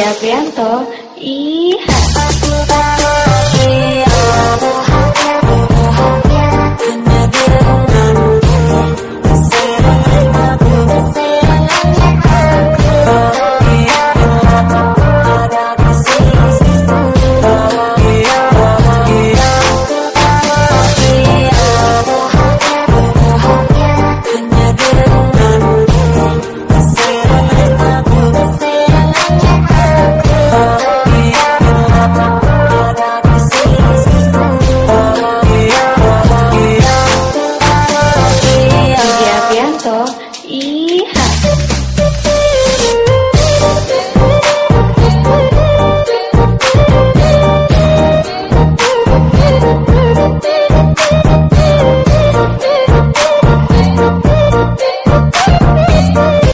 María